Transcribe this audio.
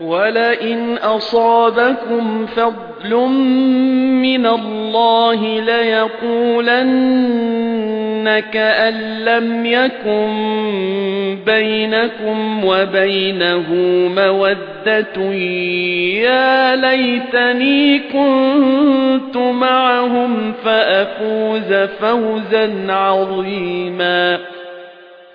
وَلَئِنْ أَصَابَكُمْ فَضْلٌ مِنَ اللَّهِ لَيَقُولَنَّ كَأَن لَّمْ يَكُن بَيْنَكُمْ وَبَيْنَهُ مَوَدَّةٌ يَا لَيْتَنِي كُنتُ مَعَهُمْ فَأَفُوزَ فَوْزًا عَظِيمًا